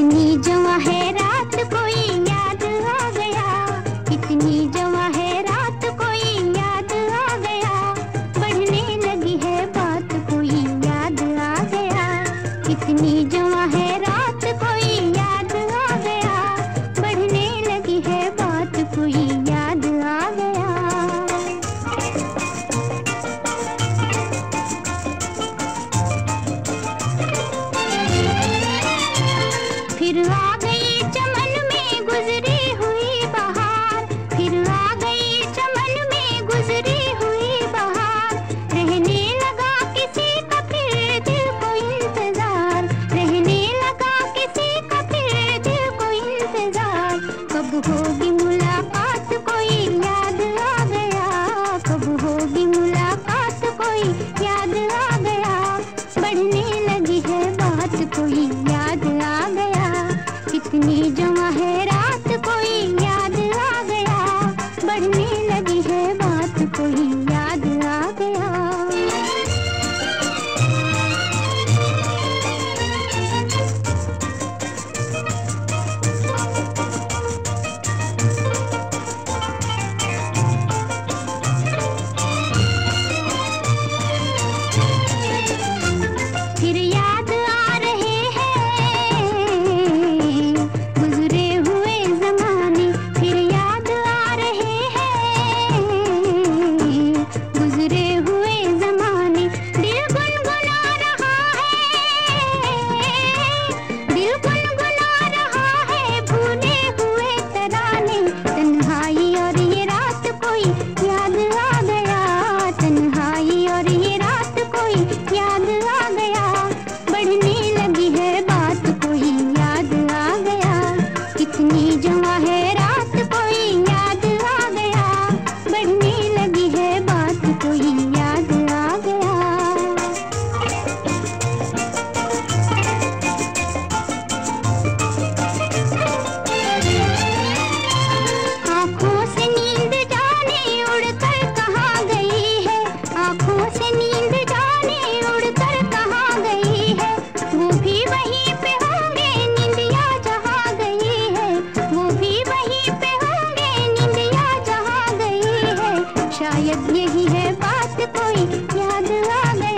इतनी जवा है रात, कोई याद आ गया। इतनी जवा है रात, कोई याद आ गया। बढ़ने लगी है बात, कोई याद आ गया। इतनी जवा फिर आ गई चमन में गुजरी हुई बहार। फिर आ गई चमन में गुजरी हुई बहार। रहने लगा किसी का फिर दिल को इंतज़ार। रहने लगा किसी का फिर दिल को इंतज़ार। कब होगी मुलाकात कोई याद आ गया? कब होगी मुलाकात कोई याद आ गया? बढ़ने लगी है बात कोई नहीं है बात कोई? याद आ गई